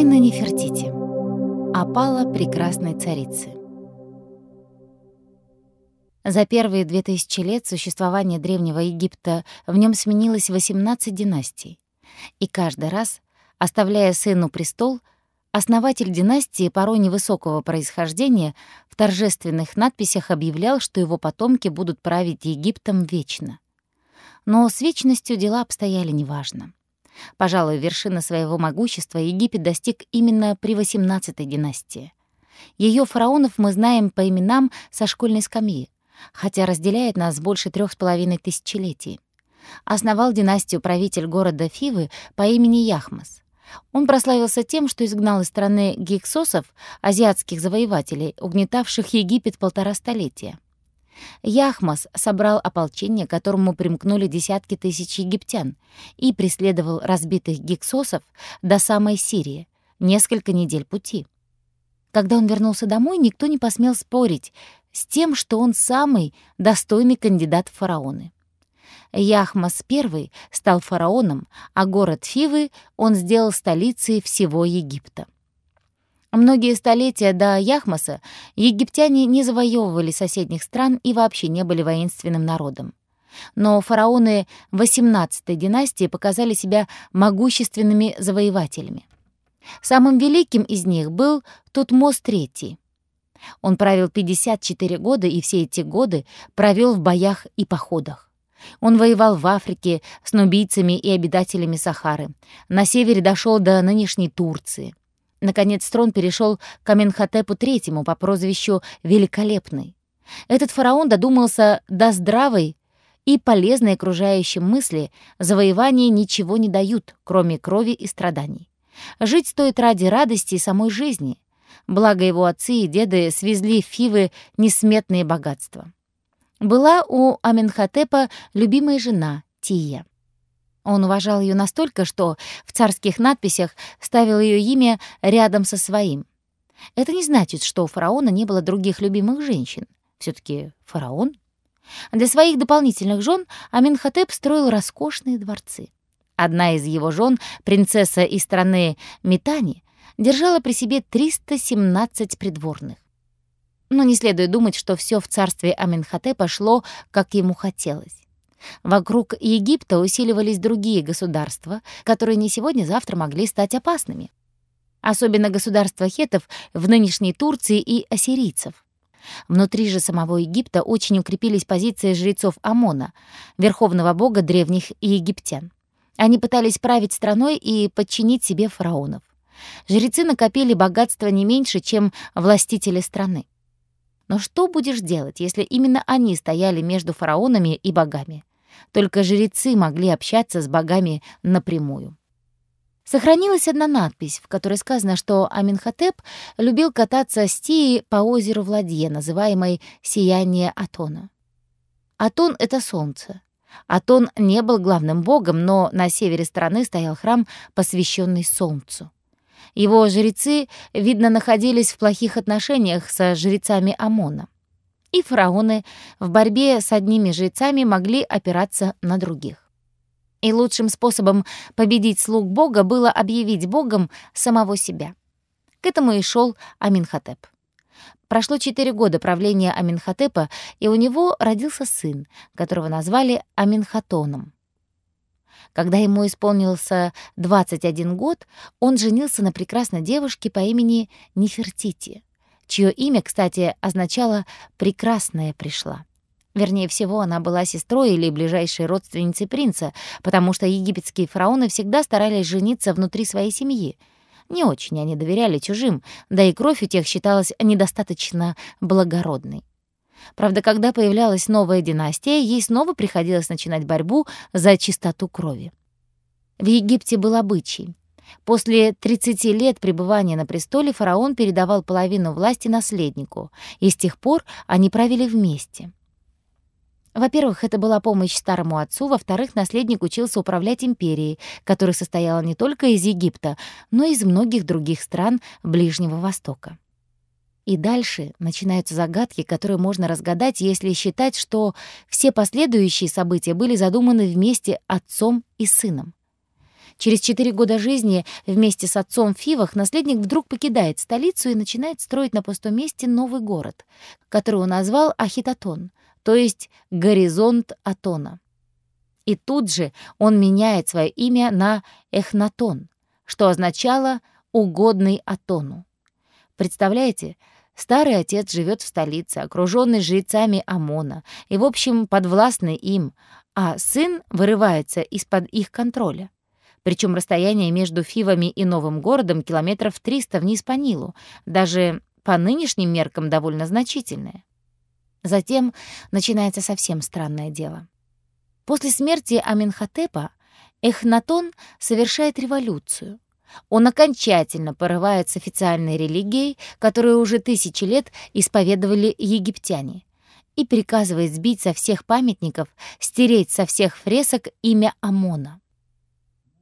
Тайна Нефертити. Опала прекрасной царицы. За первые две тысячи лет существования Древнего Египта в нем сменилось 18 династий. И каждый раз, оставляя сыну престол, основатель династии, порой невысокого происхождения, в торжественных надписях объявлял, что его потомки будут править Египтом вечно. Но с вечностью дела обстояли неважно. Пожалуй, вершины своего могущества Египет достиг именно при XVIII династии. Ее фараонов мы знаем по именам со школьной скамьи, хотя разделяет нас больше трех с половиной тысячелетий. Основал династию правитель города Фивы по имени Яхмас. Он прославился тем, что изгнал из страны гиксосов, азиатских завоевателей, угнетавших Египет полтора столетия. Яхмас собрал ополчение, которому примкнули десятки тысяч египтян, и преследовал разбитых гиксосов до самой Сирии, несколько недель пути. Когда он вернулся домой, никто не посмел спорить с тем, что он самый достойный кандидат в фараоны. Яхмас I стал фараоном, а город Фивы он сделал столицей всего Египта. Многие столетия до Яхмаса египтяне не завоевывали соседних стран и вообще не были воинственным народом. Но фараоны XVIII династии показали себя могущественными завоевателями. Самым великим из них был Тутмос III. Он правил 54 года и все эти годы провел в боях и походах. Он воевал в Африке с нубийцами и обитателями Сахары. На севере дошел до нынешней Турции. Наконец трон перешел к Аменхотепу III по прозвищу Великолепный. Этот фараон додумался до здравой и полезной окружающим мысли завоевания ничего не дают, кроме крови и страданий. Жить стоит ради радости и самой жизни. Благо его отцы и деды свезли в Фивы несметные богатства. Была у Аменхотепа любимая жена Тия. Он уважал ее настолько, что в царских надписях ставил ее имя рядом со своим. Это не значит, что у фараона не было других любимых женщин. все таки фараон. Для своих дополнительных жен Аминхотеп строил роскошные дворцы. Одна из его жен, принцесса из страны Митани, держала при себе 317 придворных. Но не следует думать, что все в царстве Аминхотепа шло, как ему хотелось. Вокруг Египта усиливались другие государства, которые не сегодня-завтра могли стать опасными. Особенно государства хетов в нынешней Турции и ассирийцев. Внутри же самого Египта очень укрепились позиции жрецов Амона, верховного бога древних египтян. Они пытались править страной и подчинить себе фараонов. Жрецы накопили богатство не меньше, чем властители страны. Но что будешь делать, если именно они стояли между фараонами и богами? Только жрецы могли общаться с богами напрямую. Сохранилась одна надпись, в которой сказано, что Аминхотеп любил кататься с Тией по озеру Владье, называемой «Сияние Атона». Атон — это солнце. Атон не был главным богом, но на севере страны стоял храм, посвященный солнцу. Его жрецы, видно, находились в плохих отношениях со жрецами Амона и фараоны в борьбе с одними жрецами могли опираться на других. И лучшим способом победить слуг Бога было объявить Богом самого себя. К этому и шел Аминхотеп. Прошло четыре года правления Аминхотепа, и у него родился сын, которого назвали Аминхотоном. Когда ему исполнился 21 год, он женился на прекрасной девушке по имени Нефертити чье имя, кстати, означало «прекрасная пришла». Вернее всего, она была сестрой или ближайшей родственницей принца, потому что египетские фараоны всегда старались жениться внутри своей семьи. Не очень они доверяли чужим, да и кровь у тех считалась недостаточно благородной. Правда, когда появлялась новая династия, ей снова приходилось начинать борьбу за чистоту крови. В Египте был обычай. После 30 лет пребывания на престоле фараон передавал половину власти наследнику, и с тех пор они правили вместе. Во-первых, это была помощь старому отцу, во-вторых, наследник учился управлять империей, которая состояла не только из Египта, но и из многих других стран Ближнего Востока. И дальше начинаются загадки, которые можно разгадать, если считать, что все последующие события были задуманы вместе отцом и сыном. Через четыре года жизни вместе с отцом Фивах наследник вдруг покидает столицу и начинает строить на пустом месте новый город, который он назвал Ахитатон, то есть «Горизонт Атона». И тут же он меняет свое имя на Эхнатон, что означало «угодный Атону». Представляете, старый отец живет в столице, окруженный жрецами Амона и, в общем, подвластный им, а сын вырывается из-под их контроля. Причем расстояние между Фивами и новым городом километров 300 вниз по Нилу, даже по нынешним меркам довольно значительное. Затем начинается совсем странное дело. После смерти Аминхотепа Эхнатон совершает революцию. Он окончательно порывает с официальной религией, которую уже тысячи лет исповедовали египтяне, и приказывает сбить со всех памятников, стереть со всех фресок имя Амона.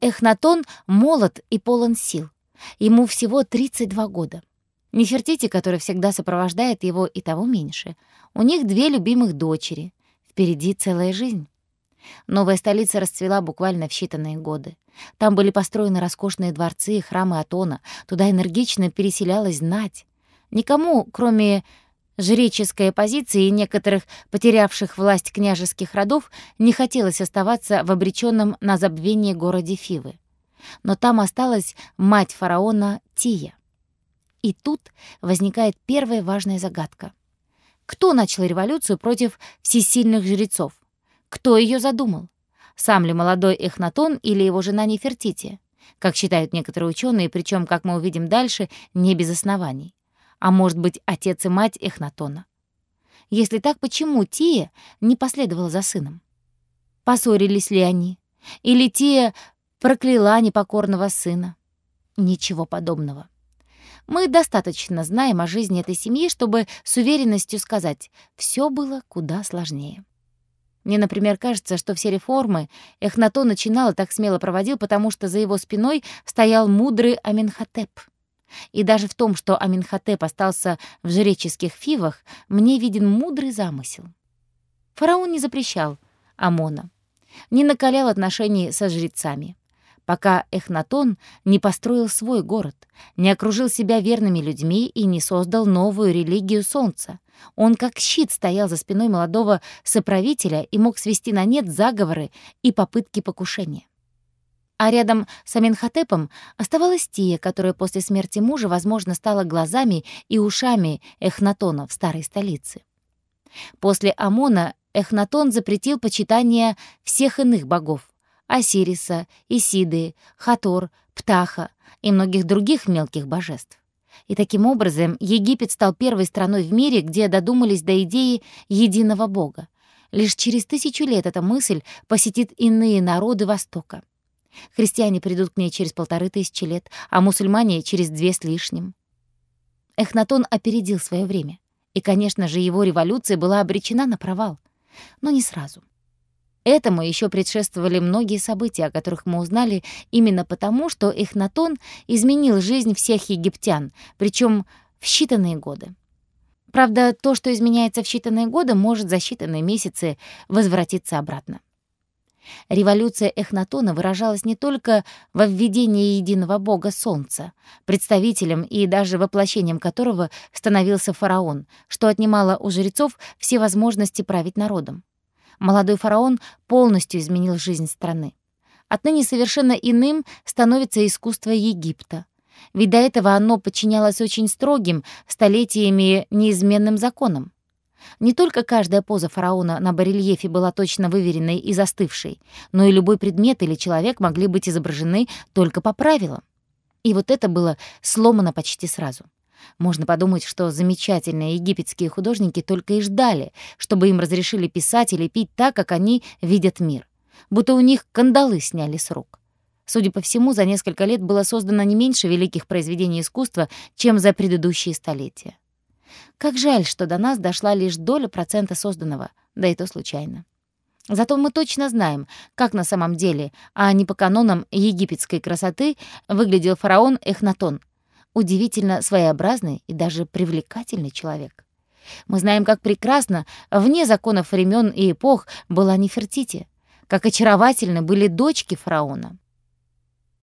Эхнатон молод и полон сил. Ему всего 32 года. Нефертити, который всегда сопровождает его, и того меньше. У них две любимых дочери. Впереди целая жизнь. Новая столица расцвела буквально в считанные годы. Там были построены роскошные дворцы и храмы Атона. Туда энергично переселялась знать. Никому, кроме жреческой оппозиции некоторых потерявших власть княжеских родов, не хотелось оставаться в обреченном на забвение городе Фивы. Но там осталась мать фараона Тия. И тут возникает первая важная загадка. Кто начал революцию против всесильных жрецов? Кто ее задумал? Сам ли молодой Эхнатон или его жена Нефертити? Как считают некоторые ученые, причем, как мы увидим дальше, не без оснований а может быть, отец и мать Эхнатона. Если так, почему Тия не последовала за сыном? Поссорились ли они? Или Тия прокляла непокорного сына? Ничего подобного. Мы достаточно знаем о жизни этой семьи, чтобы с уверенностью сказать, все было куда сложнее. Мне, например, кажется, что все реформы Эхнатон начинал и так смело проводил, потому что за его спиной стоял мудрый Аминхотеп — и даже в том, что Аминхотеп остался в жреческих фивах, мне виден мудрый замысел. Фараон не запрещал Амона, не накалял отношений со жрецами, пока Эхнатон не построил свой город, не окружил себя верными людьми и не создал новую религию солнца. Он как щит стоял за спиной молодого соправителя и мог свести на нет заговоры и попытки покушения. А рядом с Аминхотепом оставалась Тия, которая после смерти мужа, возможно, стала глазами и ушами Эхнатона в старой столице. После Амона Эхнатон запретил почитание всех иных богов — Осириса, Исиды, Хатор, Птаха и многих других мелких божеств. И таким образом Египет стал первой страной в мире, где додумались до идеи единого бога. Лишь через тысячу лет эта мысль посетит иные народы Востока. Христиане придут к ней через полторы тысячи лет, а мусульмане — через две с лишним. Эхнатон опередил свое время. И, конечно же, его революция была обречена на провал. Но не сразу. Этому еще предшествовали многие события, о которых мы узнали именно потому, что Эхнатон изменил жизнь всех египтян, причем в считанные годы. Правда, то, что изменяется в считанные годы, может за считанные месяцы возвратиться обратно. Революция Эхнатона выражалась не только во введении единого бога Солнца, представителем и даже воплощением которого становился фараон, что отнимало у жрецов все возможности править народом. Молодой фараон полностью изменил жизнь страны. Отныне совершенно иным становится искусство Египта. Ведь до этого оно подчинялось очень строгим, столетиями неизменным законам. Не только каждая поза фараона на барельефе была точно выверенной и застывшей, но и любой предмет или человек могли быть изображены только по правилам. И вот это было сломано почти сразу. Можно подумать, что замечательные египетские художники только и ждали, чтобы им разрешили писать или пить так, как они видят мир. Будто у них кандалы сняли с рук. Судя по всему, за несколько лет было создано не меньше великих произведений искусства, чем за предыдущие столетия. Как жаль, что до нас дошла лишь доля процента созданного, да и то случайно. Зато мы точно знаем, как на самом деле, а не по канонам египетской красоты, выглядел фараон Эхнатон. Удивительно своеобразный и даже привлекательный человек. Мы знаем, как прекрасно, вне законов времен и эпох, была Нефертити, как очаровательны были дочки фараона.